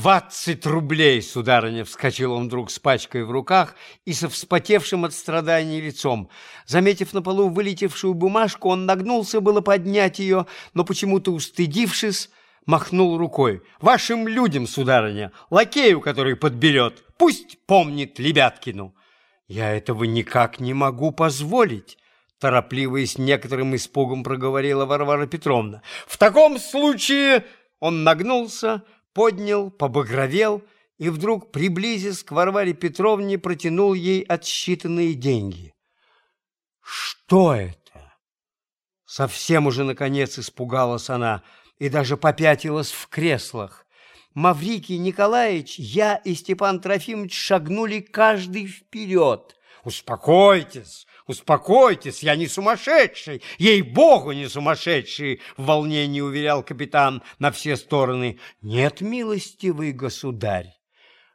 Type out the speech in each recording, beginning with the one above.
«Двадцать рублей, сударыня!» — вскочил он вдруг с пачкой в руках и со вспотевшим от страданий лицом. Заметив на полу вылетевшую бумажку, он нагнулся было поднять ее, но почему-то, устыдившись, махнул рукой. «Вашим людям, сударыня, лакею, который подберет, пусть помнит Лебяткину!» «Я этого никак не могу позволить!» Торопливо и с некоторым испугом проговорила Варвара Петровна. «В таком случае...» Он нагнулся, поднял, побагровел и вдруг, приблизясь к Варваре Петровне, протянул ей отсчитанные деньги. «Что это?» Совсем уже, наконец, испугалась она и даже попятилась в креслах. Маврикий Николаевич, я и Степан Трофимович шагнули каждый вперед. «Успокойтесь, «Успокойтесь, я не сумасшедший! Ей-богу, не сумасшедший!» В волнении уверял капитан на все стороны. «Нет, милостивый государь,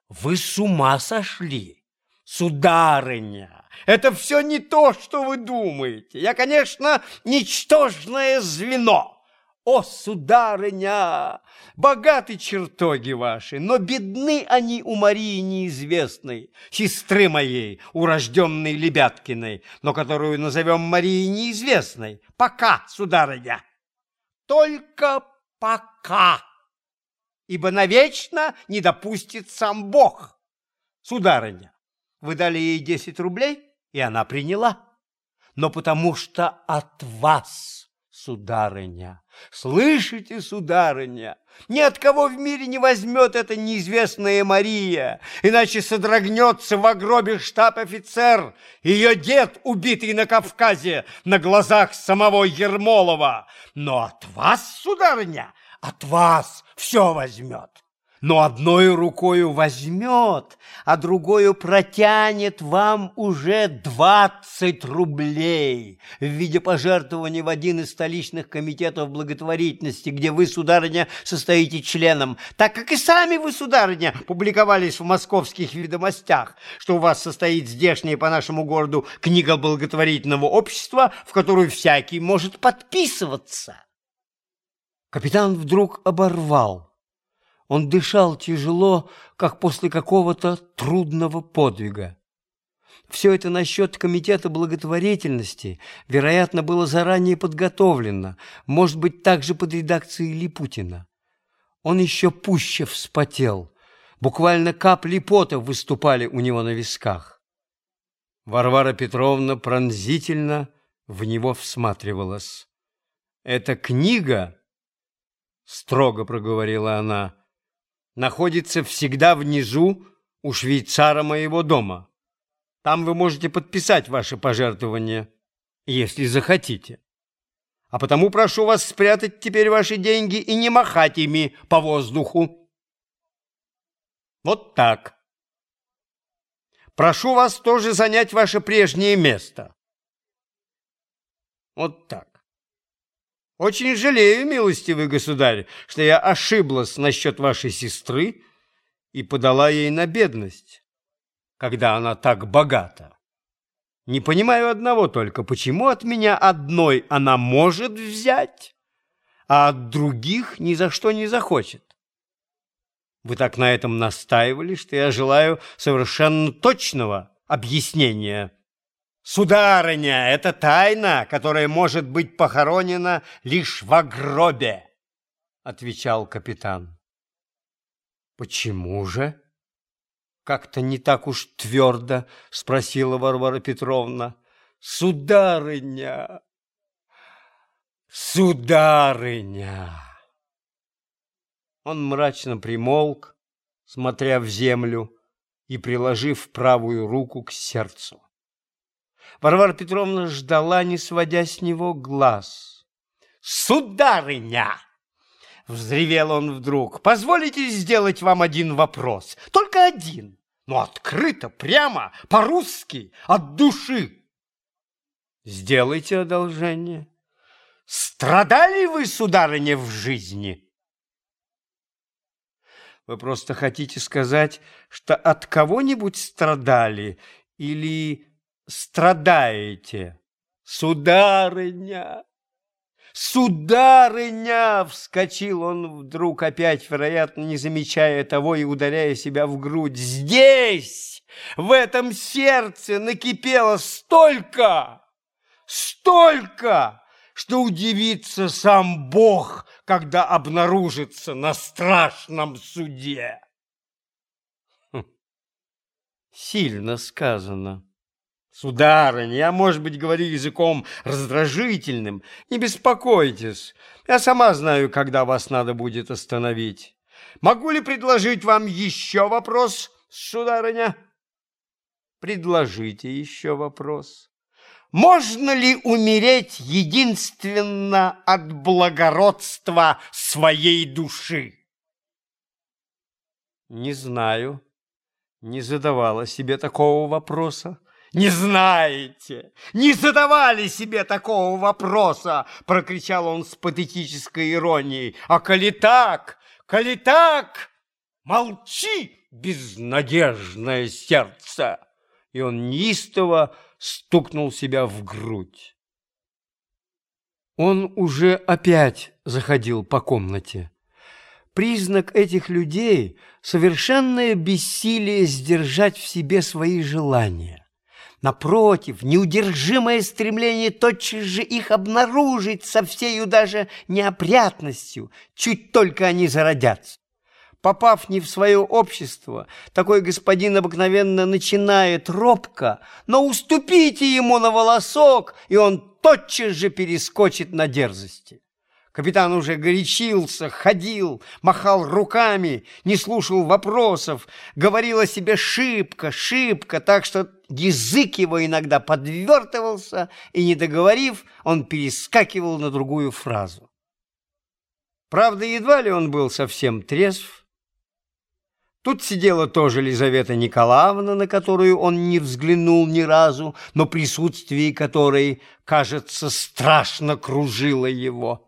вы с ума сошли!» «Сударыня, это все не то, что вы думаете. Я, конечно, ничтожное звено». О, сударыня, богаты чертоги ваши, но бедны они у Марии неизвестной, сестры моей, урожденной Лебяткиной, но которую назовем Марией неизвестной. Пока, сударыня, только пока, ибо навечно не допустит сам Бог. Сударыня, вы дали ей десять рублей, и она приняла, но потому что от вас сударыня. Слышите, сударыня, ни от кого в мире не возьмет эта неизвестная Мария, иначе содрогнется в гробе штаб-офицер, ее дед, убитый на Кавказе, на глазах самого Ермолова. Но от вас, сударыня, от вас все возьмет но одной рукою возьмет, а другою протянет вам уже двадцать рублей в виде пожертвования в один из столичных комитетов благотворительности, где вы, сударыня, состоите членом, так как и сами вы, сударыня, публиковались в московских ведомостях, что у вас состоит здешняя по нашему городу книга благотворительного общества, в которую всякий может подписываться. Капитан вдруг оборвал он дышал тяжело, как после какого-то трудного подвига. Все это насчет комитета благотворительности, вероятно, было заранее подготовлено, может быть, также под редакцией Липутина. Он еще пуще вспотел, буквально капли пота выступали у него на висках. Варвара Петровна пронзительно в него всматривалась. «Эта книга, — строго проговорила она, — находится всегда внизу у швейцара моего дома. Там вы можете подписать ваши пожертвования, если захотите. А потому прошу вас спрятать теперь ваши деньги и не махать ими по воздуху. Вот так. Прошу вас тоже занять ваше прежнее место. Вот так. Очень жалею, милостивый государь, что я ошиблась насчет вашей сестры и подала ей на бедность, когда она так богата. Не понимаю одного только, почему от меня одной она может взять, а от других ни за что не захочет. Вы так на этом настаивали, что я желаю совершенно точного объяснения. Сударыня, это тайна, которая может быть похоронена лишь в гробе, отвечал капитан. Почему же? Как-то не так уж твердо спросила Варвара Петровна. Сударыня, сударыня. Он мрачно примолк, смотря в землю и приложив правую руку к сердцу. Варвара Петровна ждала, не сводя с него глаз. «Сударыня!» — взревел он вдруг. «Позволите сделать вам один вопрос? Только один, но открыто, прямо, по-русски, от души». «Сделайте одолжение». «Страдали вы, сударыня, в жизни?» Вы просто хотите сказать, что от кого-нибудь страдали или страдаете, сударыня, Сударыня! Вскочил он вдруг опять, вероятно, не замечая того и ударяя себя в грудь. Здесь, в этом сердце накипело столько, столько, что удивится сам Бог, когда обнаружится на страшном суде. Хм. Сильно сказано. Сударыня, я, может быть, говорю языком раздражительным. Не беспокойтесь, я сама знаю, когда вас надо будет остановить. Могу ли предложить вам еще вопрос, сударыня? Предложите еще вопрос. Можно ли умереть единственно от благородства своей души? Не знаю, не задавала себе такого вопроса. «Не знаете, не задавали себе такого вопроса!» Прокричал он с патетической иронией. «А коли так, коли так, молчи, безнадежное сердце!» И он неистово стукнул себя в грудь. Он уже опять заходил по комнате. Признак этих людей – совершенное бессилие сдержать в себе свои желания. Напротив, неудержимое стремление тотчас же их обнаружить со всею даже неопрятностью, чуть только они зародятся. Попав не в свое общество, такой господин обыкновенно начинает робко, но уступите ему на волосок, и он тотчас же перескочит на дерзости. Капитан уже горячился, ходил, махал руками, не слушал вопросов, говорил о себе шибко, шибко, так что язык его иногда подвертывался, и, не договорив, он перескакивал на другую фразу. Правда, едва ли он был совсем трезв. Тут сидела тоже Лизавета Николаевна, на которую он не взглянул ни разу, но присутствие которой, кажется, страшно кружило его.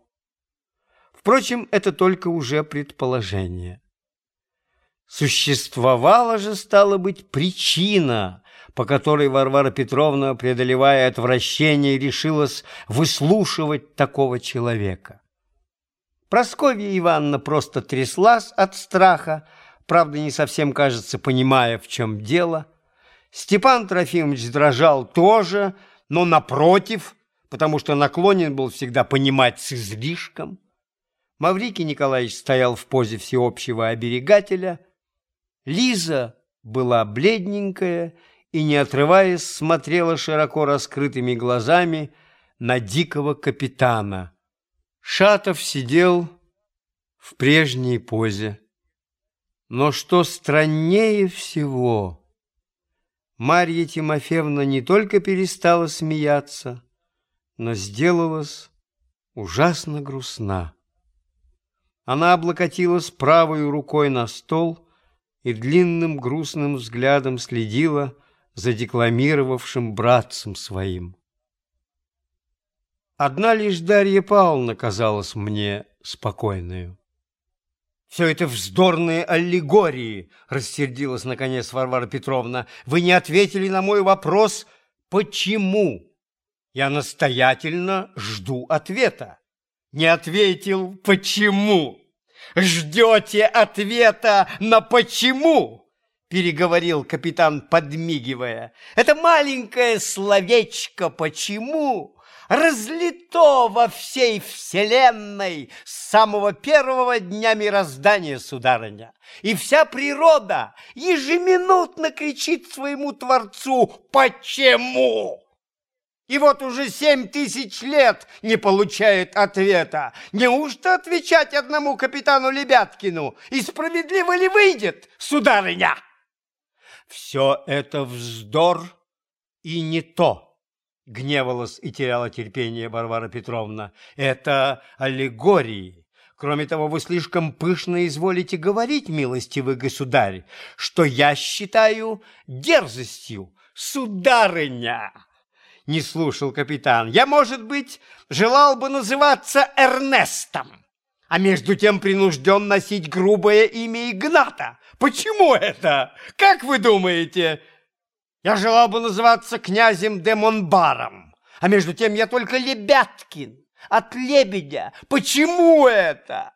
Впрочем, это только уже предположение. Существовала же, стала быть, причина, по которой Варвара Петровна, преодолевая отвращение, решилась выслушивать такого человека. Просковья Ивановна просто тряслась от страха, правда, не совсем, кажется, понимая, в чем дело. Степан Трофимович дрожал тоже, но напротив, потому что наклонен был всегда понимать с излишком. Маврикий Николаевич стоял в позе всеобщего оберегателя. Лиза была бледненькая и, не отрываясь, смотрела широко раскрытыми глазами на дикого капитана. Шатов сидел в прежней позе. Но что страннее всего, Марья Тимофеевна не только перестала смеяться, но сделалась ужасно грустна. Она облокотилась правой рукой на стол и длинным грустным взглядом следила за декламировавшим братцем своим. Одна лишь Дарья Павловна казалась мне спокойную. «Все это вздорные аллегории!» — рассердилась, наконец, Варвара Петровна. «Вы не ответили на мой вопрос, почему? Я настоятельно жду ответа». Не ответил «почему». «Ждете ответа на почему?» переговорил капитан, подмигивая. «Это маленькое словечко «почему» разлито во всей вселенной с самого первого дня мироздания, сударыня. И вся природа ежеминутно кричит своему Творцу «Почему?». И вот уже семь тысяч лет не получает ответа. Неужто отвечать одному капитану Лебяткину? И справедливо ли выйдет, сударыня? Все это вздор и не то, гневалась и теряла терпение Варвара Петровна. Это аллегории. Кроме того, вы слишком пышно изволите говорить, милостивый государь, что я считаю дерзостью, сударыня не слушал капитан. Я, может быть, желал бы называться Эрнестом, а между тем принужден носить грубое имя Игната. Почему это? Как вы думаете? Я желал бы называться князем де Монбаром, а между тем я только Лебяткин. От лебедя. Почему это?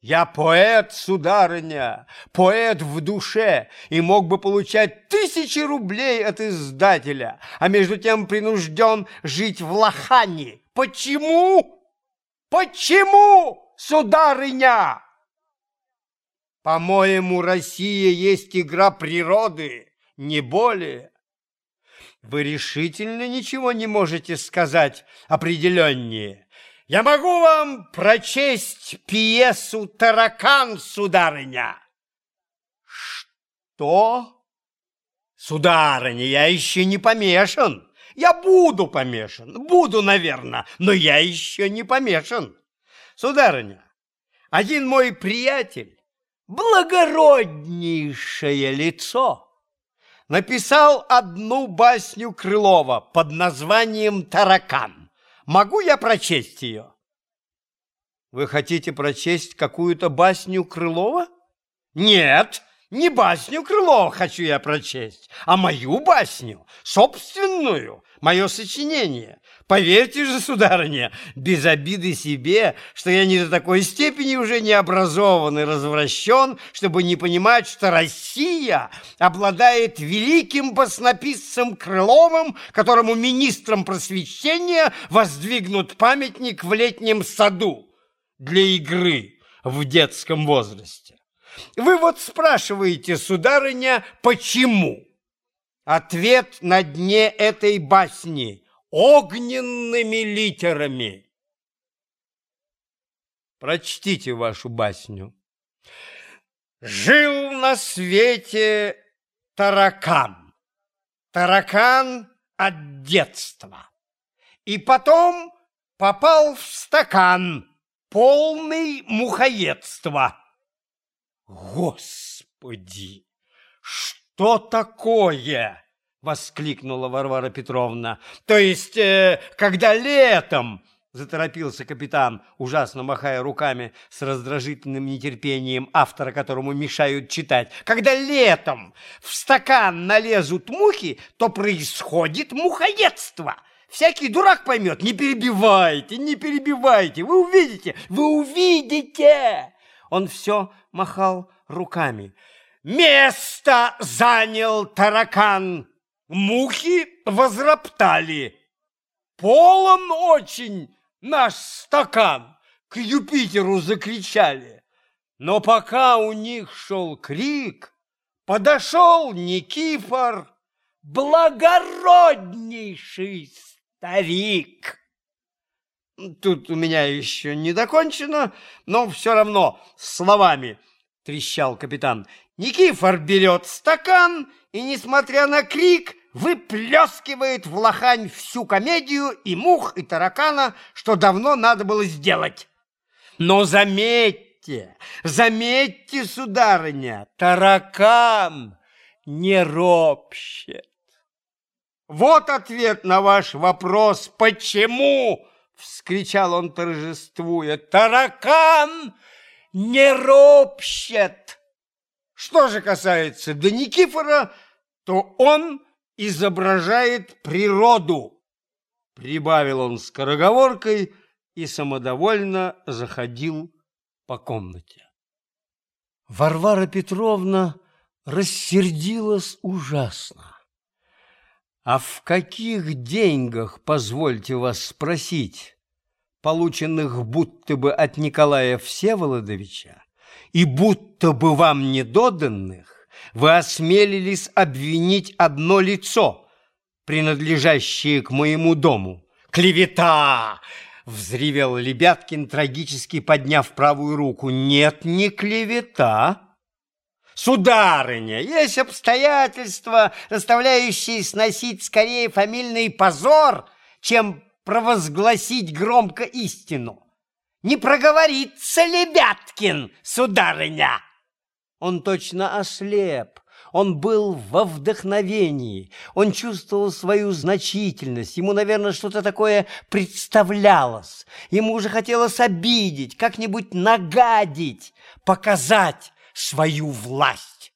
Я поэт, сударыня, поэт в душе, и мог бы получать тысячи рублей от издателя, а между тем принужден жить в лохане. Почему? Почему, сударыня? По-моему, Россия есть игра природы, не более. Вы решительно ничего не можете сказать определеннее. Я могу вам прочесть пьесу «Таракан», сударыня. Что? Сударыня, я еще не помешан. Я буду помешан, буду, наверное, но я еще не помешан. Сударыня, один мой приятель, благороднейшее лицо, написал одну басню Крылова под названием «Таракан». Могу я прочесть ее? Вы хотите прочесть какую-то басню Крылова? Нет, не басню Крылова хочу я прочесть, а мою басню, собственную, мое сочинение. Поверьте же, сударыня, без обиды себе, что я не до такой степени уже не образован и развращен, чтобы не понимать, что Россия обладает великим баснописцем Крыловым, которому министром просвещения воздвигнут памятник в летнем саду для игры в детском возрасте. Вы вот спрашиваете, сударыня, почему? Ответ на дне этой басни огненными литерами. Прочтите вашу басню. Жил на свете таракан. Таракан от детства. И потом попал в стакан, полный мухоедства. Господи, что такое? Воскликнула Варвара Петровна. То есть, э, когда летом, заторопился капитан, ужасно махая руками с раздражительным нетерпением автора, которому мешают читать. Когда летом в стакан налезут мухи, то происходит мухоедство. Всякий дурак поймет. Не перебивайте, не перебивайте. Вы увидите, вы увидите. Он все махал руками. Место занял таракан. Мухи возроптали. Полон очень наш стакан. К Юпитеру закричали. Но пока у них шел крик, подошел Никифор, благороднейший старик. Тут у меня еще не докончено, но все равно словами, трещал капитан. Никифор берет стакан и, несмотря на крик, выплескивает в лохань всю комедию и мух, и таракана, что давно надо было сделать. Но заметьте, заметьте, сударыня, таракан не ропщет. Вот ответ на ваш вопрос «Почему?» вскричал он торжествуя. Таракан не ропщет. Что же касается до Никифора, то он изображает природу. Прибавил он скороговоркой и самодовольно заходил по комнате. Варвара Петровна рассердилась ужасно. А в каких деньгах, позвольте вас спросить, полученных будто бы от Николая Всеволодовича и будто бы вам недоданных, вы осмелились обвинить одно лицо, принадлежащее к моему дому? Клевета! Взревел Лебяткин, трагически подняв правую руку. Нет, не клевета. Сударыня, есть обстоятельства, заставляющие сносить скорее фамильный позор, чем провозгласить громко истину. Не проговорится Лебяткин, сударыня. Он точно ослеп, он был во вдохновении, он чувствовал свою значительность, ему, наверное, что-то такое представлялось, ему уже хотелось обидеть, как-нибудь нагадить, показать свою власть.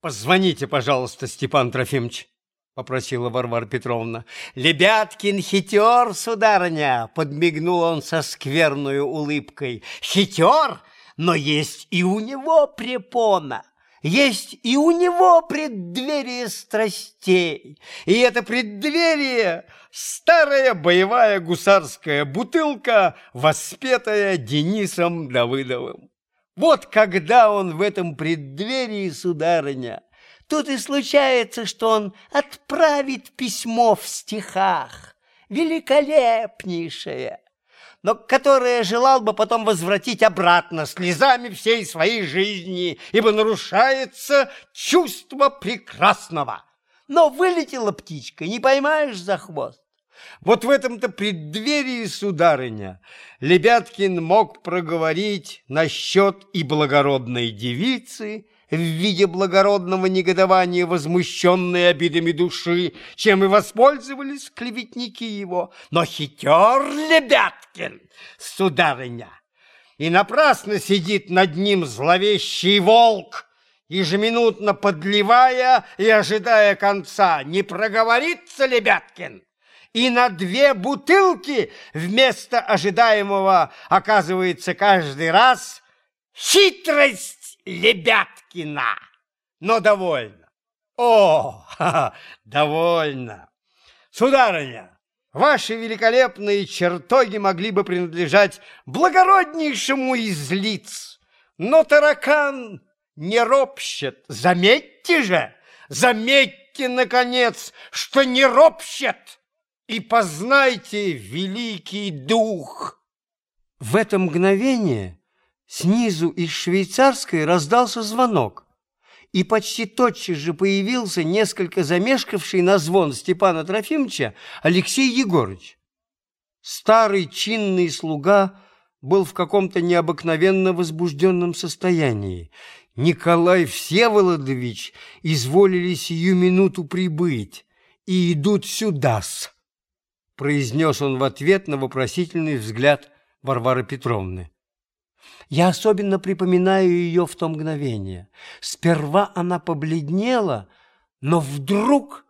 Позвоните, пожалуйста, Степан Трофимович. — попросила Варвара Петровна. «Лебяткин хитер, сударыня!» — подмигнул он со скверной улыбкой. «Хитер, но есть и у него препона!» Есть и у него преддверие страстей, и это преддверие — старая боевая гусарская бутылка, воспетая Денисом Давыдовым. Вот когда он в этом преддверии, сударыня, Тут и случается, что он отправит письмо в стихах, великолепнейшее, но которое желал бы потом возвратить обратно слезами всей своей жизни, ибо нарушается чувство прекрасного. Но вылетела птичка, не поймаешь за хвост. Вот в этом-то преддверии, сударыня, Лебяткин мог проговорить насчет и благородной девицы, в виде благородного негодования, возмущенные обидами души, чем и воспользовались клеветники его. Но хитер Лебяткин, сударыня, и напрасно сидит над ним зловещий волк, ежеминутно подливая и ожидая конца. Не проговорится Лебяткин, и на две бутылки вместо ожидаемого оказывается каждый раз хитрость Лебяткина. Но довольно. О, ха -ха, довольно. Сударыня, ваши великолепные чертоги могли бы принадлежать благороднейшему из лиц, но таракан не ропщет. Заметьте же, заметьте, наконец, что не ропщет, и познайте великий дух. В это мгновение Снизу из швейцарской раздался звонок, и почти тотчас же появился несколько замешкавший на звон Степана Трофимовича Алексей Егорыч. Старый чинный слуга был в каком-то необыкновенно возбужденном состоянии. Николай Всеволодович изволили сию минуту прибыть и идут сюда-с, произнес он в ответ на вопросительный взгляд Варвары Петровны. Я особенно припоминаю ее в то мгновение. Сперва она побледнела, но вдруг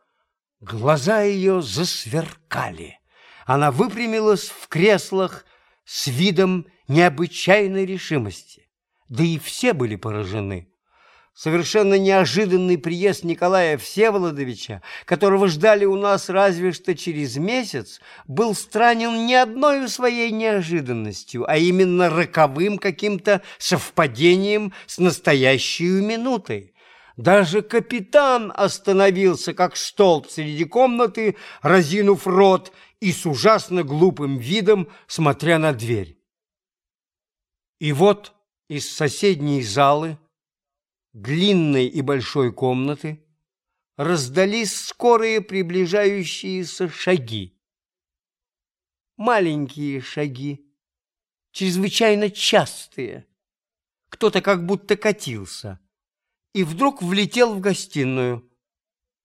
глаза ее засверкали. Она выпрямилась в креслах с видом необычайной решимости. Да и все были поражены совершенно неожиданный приезд Николая Всеволодовича, которого ждали у нас разве что через месяц, был странен не одной своей неожиданностью, а именно роковым каким-то совпадением с настоящей минутой. Даже капитан остановился, как столб среди комнаты, разинув рот и с ужасно глупым видом смотря на дверь. И вот из соседней залы длинной и большой комнаты раздались скорые приближающиеся шаги. Маленькие шаги, чрезвычайно частые. Кто-то как будто катился и вдруг влетел в гостиную.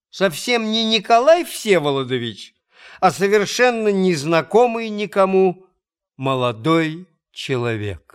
Совсем не Николай Всеволодович, а совершенно незнакомый никому молодой человек.